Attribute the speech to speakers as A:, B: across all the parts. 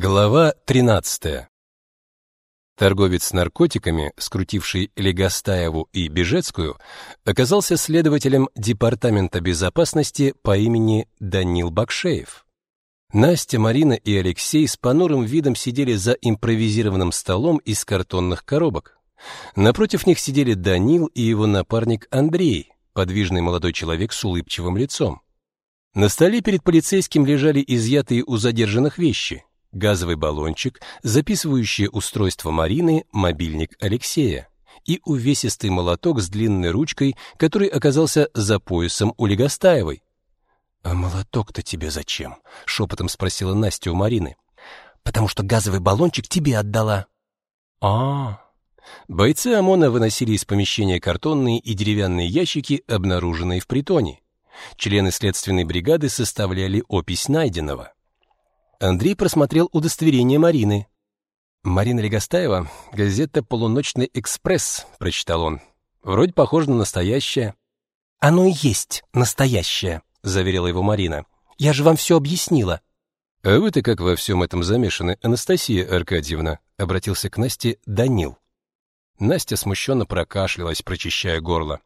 A: Глава 13. Торговец наркотиками, скрутивший Легостаеву и Бежецкую, оказался следователем Департамента безопасности по имени Данил Бакшеев. Настя, Марина и Алексей с понурым видом сидели за импровизированным столом из картонных коробок. Напротив них сидели Данил и его напарник Андрей, подвижный молодой человек с улыбчивым лицом. На столе перед полицейским лежали изъятые у задержанных вещи: газовый баллончик, записывающее устройство Марины, мобильник Алексея и увесистый молоток с длинной ручкой, который оказался за поясом у Легостаевой. «А молоток-то тебе зачем?» — шепотом спросила Настя у Марины.
B: «Потому что газовый баллончик тебе отдала».
A: «А-а-а!» Бойцы ОМОНа выносили из помещения картонные и деревянные ящики, обнаруженные в притоне. Члены следственной бригады составляли опись найденного. Андрей просмотрел удостоверение Марины. «Марина Легостаева, газета «Полуночный экспресс», — прочитал он. «Вроде похоже на настоящее».
B: «Оно и есть настоящее», — заверила его Марина. «Я же вам все объяснила».
A: «А вы-то как во всем этом замешаны, Анастасия Аркадьевна?» — обратился к Насте Данил. Настя смущенно прокашлялась, прочищая горло.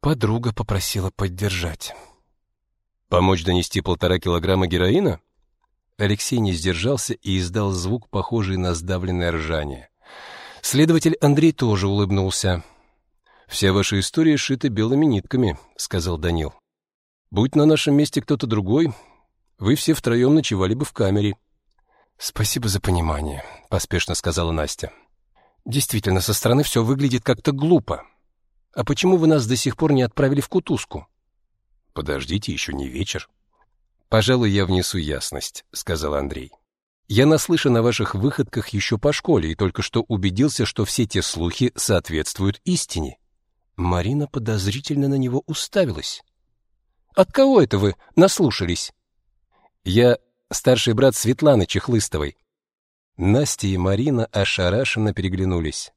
B: Подруга попросила поддержать.
A: «Помочь донести полтора килограмма героина?» Алексей не сдержался и издал звук, похожий на сдавленное ржание. Следователь Андрей тоже улыбнулся. «Вся ваша история шита белыми нитками», — сказал Данил. «Будь на нашем месте кто-то другой, вы все втроем ночевали бы в камере».
B: «Спасибо за понимание», — поспешно сказала Настя. «Действительно, со стороны все выглядит как-то глупо. А почему вы нас до сих пор не отправили в кутузку?»
A: «Подождите, еще не вечер», «Пожалуй, я внесу ясность», — сказал Андрей. «Я наслышан о ваших выходках еще по школе и только что убедился, что все те слухи соответствуют истине».
B: Марина подозрительно на него уставилась.
A: «От кого это вы наслушались?» «Я старший брат Светланы Чехлыстовой». Настя и Марина ошарашенно переглянулись.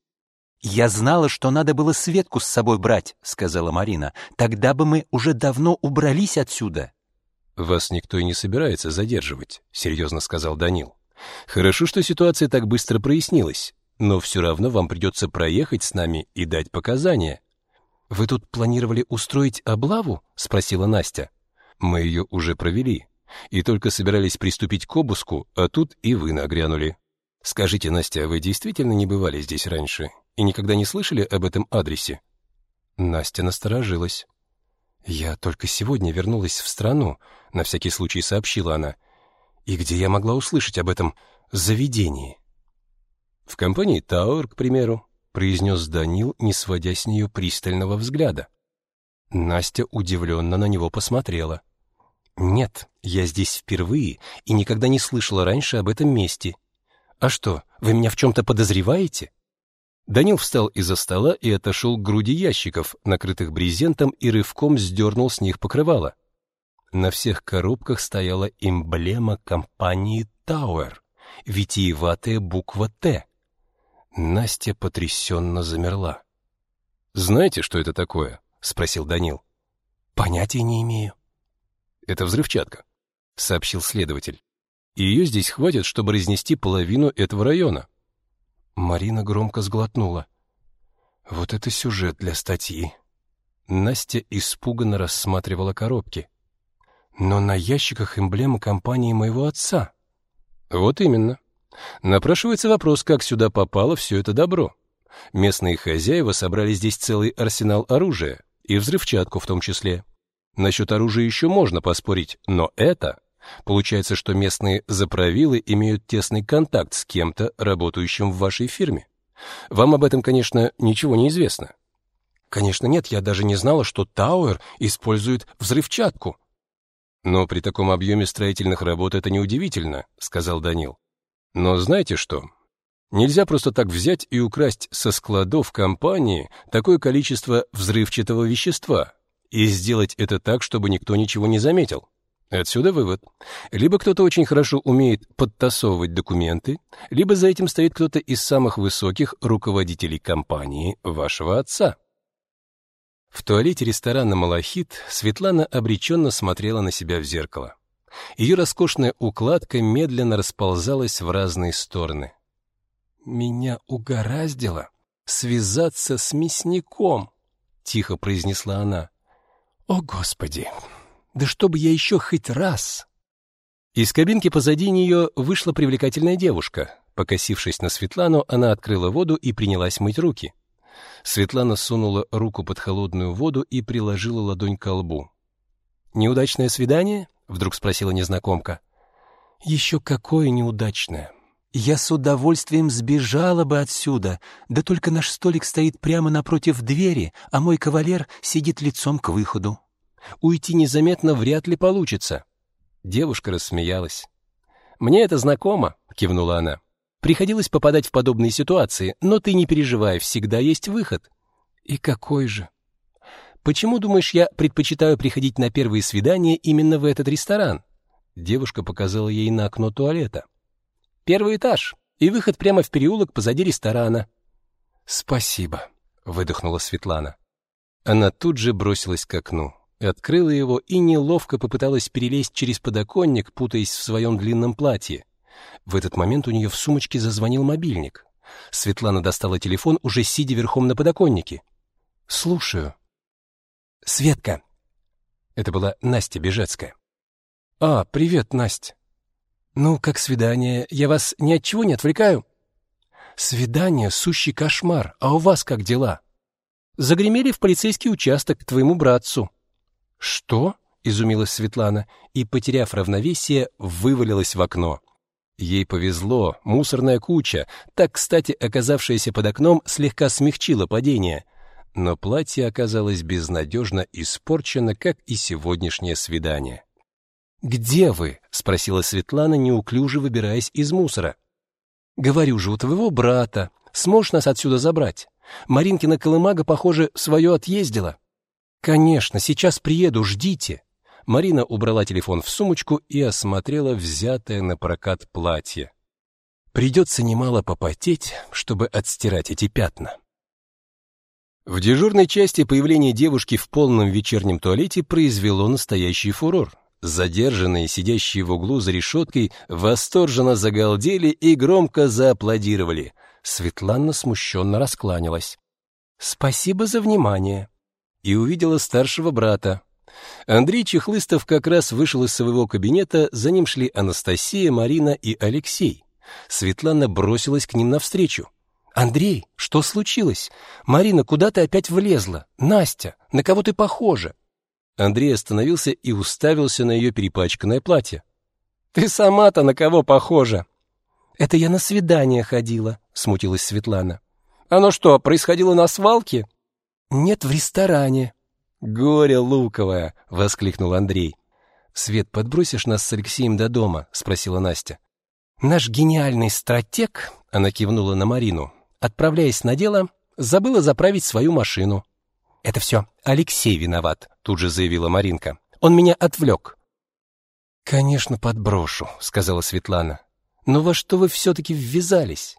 B: «Я знала, что надо было Светку с собой брать», — сказала Марина. «Тогда бы мы уже давно убрались отсюда».
A: Вас никто и не собирается задерживать, серьезно сказал Данил. Хорошо, что ситуация так быстро прояснилась, но все равно вам придется проехать с нами и дать показания.
B: Вы тут планировали устроить облаву? спросила Настя.
A: Мы ее уже провели и только собирались приступить к обыску, а тут и вы нагрянули. Скажите, Настя, вы действительно не бывали здесь раньше и никогда не слышали об этом адресе?
B: Настя насторожилась. «Я только сегодня вернулась в страну», — на всякий случай сообщила она. «И где я могла услышать об этом заведении?»
A: «В компании Тауэр, к примеру», — произнес Данил, не сводя с нее пристального взгляда.
B: Настя удивленно на него посмотрела. «Нет, я здесь впервые и никогда не слышала раньше об этом месте. А что, вы меня в чем-то подозреваете?»
A: Данил встал из-за стола и отошел к груди ящиков, накрытых брезентом, и рывком сдернул с них покрывало. На всех коробках стояла эмблема компании Тауэр, витиеватая буква «Т». Настя потрясенно замерла. «Знаете, что это такое?» — спросил Данил.
B: «Понятия не имею».
A: «Это взрывчатка», — сообщил следователь. «И ее здесь хватит, чтобы разнести половину этого района».
B: Марина громко сглотнула. Вот это сюжет для статьи.
A: Настя испуганно рассматривала коробки.
B: Но на ящиках эмблема компании моего отца.
A: Вот именно. Напрашивается вопрос, как сюда попало все это добро. Местные хозяева собрали здесь целый арсенал оружия, и взрывчатку в том числе. Насчет оружия еще можно поспорить, но это Получается, что местные заправилы имеют тесный контакт с кем-то, работающим в вашей фирме. Вам об этом, конечно, ничего не известно.
B: Конечно, нет, я даже не знала, что Тауэр использует взрывчатку.
A: Но при таком объеме строительных работ это неудивительно, сказал Данил. Но знаете что? Нельзя просто так взять и украсть со складов компании такое количество взрывчатого вещества и сделать это так, чтобы никто ничего не заметил. Отсюда вывод. Либо кто-то очень хорошо умеет подтасовывать документы, либо за этим стоит кто-то из самых высоких руководителей компании вашего отца. В туалете ресторана «Малахит» Светлана обреченно смотрела на себя в зеркало. Ее роскошная укладка медленно расползалась в разные стороны.
B: «Меня угораздило связаться с мясником», — тихо произнесла она. «О, Господи! Да чтобы я еще хоть раз!»
A: Из кабинки позади нее вышла привлекательная девушка. Покосившись на Светлану, она открыла воду и принялась мыть руки. Светлана сунула руку под холодную воду и приложила ладонь к лбу. «Неудачное свидание?» — вдруг спросила незнакомка.
B: «Еще какое неудачное! Я с удовольствием сбежала бы отсюда, да только наш столик стоит прямо напротив двери, а мой кавалер сидит лицом к выходу.
A: Уйти незаметно вряд ли получится». Девушка рассмеялась. «Мне это знакомо», — кивнула она. «Приходилось попадать в подобные ситуации, но ты не переживай, всегда есть выход».
B: «И какой же?»
A: Почему, думаешь, я предпочитаю приходить на первые свидания именно в этот ресторан? Девушка показала ей на окно туалета. Первый этаж и выход прямо в переулок позади ресторана.
B: Спасибо, выдохнула Светлана.
A: Она тут же бросилась к окну, открыла его и неловко попыталась перелезть через подоконник, путаясь в своем длинном платье. В этот момент у нее в сумочке зазвонил мобильник. Светлана достала телефон, уже сидя верхом на подоконнике.
B: «Слушаю»,
A: Светка. Это была Настя Бежецкая.
B: А, привет, Настя.
A: Ну, как свидание? Я вас ни от чего не отвлекаю?
B: Свидание сущий кошмар. А у вас как дела?
A: Загремели в полицейский участок к твоему братцу.
B: Что? изумилась Светлана и, потеряв равновесие, вывалилась в окно.
A: Ей повезло, мусорная куча, так, кстати, оказавшаяся под окном, слегка смягчила падение — но платье оказалось безнадежно испорчено, как и сегодняшнее свидание.
B: «Где вы?» — спросила Светлана, неуклюже выбираясь из мусора.
A: «Говорю же, у твоего брата. Сможешь нас отсюда забрать? Маринкина колымага, похоже, свое отъездила».
B: «Конечно, сейчас приеду, ждите».
A: Марина убрала телефон в сумочку и осмотрела взятое на прокат платье.
B: Придется немало попотеть, чтобы отстирать эти пятна.
A: В дежурной части появление девушки в полном вечернем туалете произвело настоящий фурор. Задержанные, сидящие в углу за решеткой, восторженно загалдели и громко зааплодировали. Светлана смущенно раскланялась. «Спасибо за внимание!» И увидела старшего брата. Андрей Чехлыстов как раз вышел из своего кабинета, за ним шли Анастасия, Марина и Алексей. Светлана бросилась к ним навстречу. «Андрей, что случилось? Марина, куда ты опять влезла? Настя, на кого ты похожа?» Андрей остановился и уставился на ее перепачканное платье. «Ты сама-то на кого похожа?» «Это я на свидание ходила», — смутилась Светлана. «Оно что, происходило на свалке?» «Нет, в ресторане». «Горе луковое!» — воскликнул Андрей.
B: «Свет, подбросишь нас с Алексеем до дома?» — спросила Настя.
A: «Наш гениальный стратег», — она кивнула на Марину, отправляясь на дело, забыла заправить свою машину. «Это все Алексей виноват», — тут же заявила Маринка. «Он меня отвлек».
B: «Конечно, подброшу», — сказала Светлана.
A: «Но во что вы все-таки ввязались?»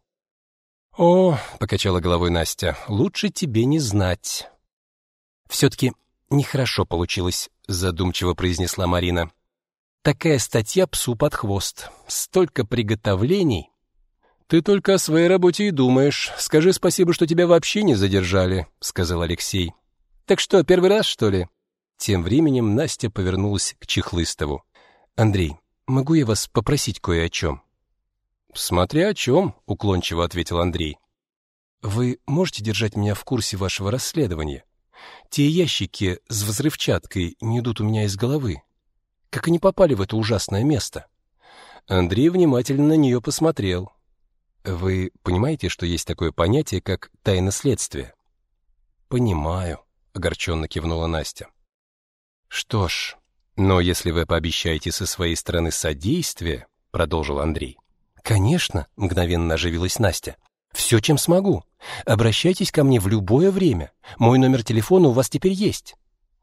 B: «О», — покачала головой Настя, — «лучше тебе не знать».
A: «Все-таки нехорошо получилось», — задумчиво произнесла Марина. «Такая статья псу под хвост. Столько приготовлений».
B: «Ты только о своей работе и думаешь. Скажи спасибо, что тебя вообще не задержали», — сказал Алексей.
A: «Так что, первый раз, что ли?» Тем временем Настя повернулась к Чехлыстову.
B: «Андрей, могу я вас попросить кое о чем?»
A: «Смотря о чем», — уклончиво ответил Андрей.
B: «Вы можете держать меня в курсе вашего расследования? Те ящики с взрывчаткой не идут у меня из головы. Как они попали в это ужасное место?»
A: Андрей внимательно на нее посмотрел.
B: Вы понимаете, что есть такое понятие, как тайна следствия?
A: Понимаю, огорченно кивнула Настя.
B: Что ж,
A: но если вы пообещаете со своей стороны содействие, продолжил Андрей.
B: Конечно, мгновенно оживилась Настя. Все, чем смогу. Обращайтесь ко мне в любое время. Мой номер телефона у вас теперь есть.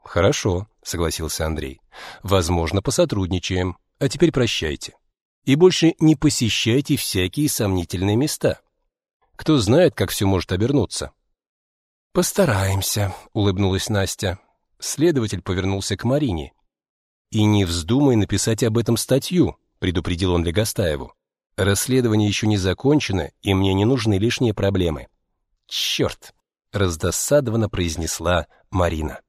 A: Хорошо, согласился Андрей. Возможно, посотрудничаем. А теперь прощайте и больше не посещайте всякие сомнительные места. Кто знает, как все может обернуться.
B: Постараемся, улыбнулась Настя.
A: Следователь повернулся к Марине. И не вздумай написать об этом статью, предупредил он Легостаеву. Расследование еще не закончено, и мне не нужны лишние проблемы. Черт! раздосадованно произнесла Марина.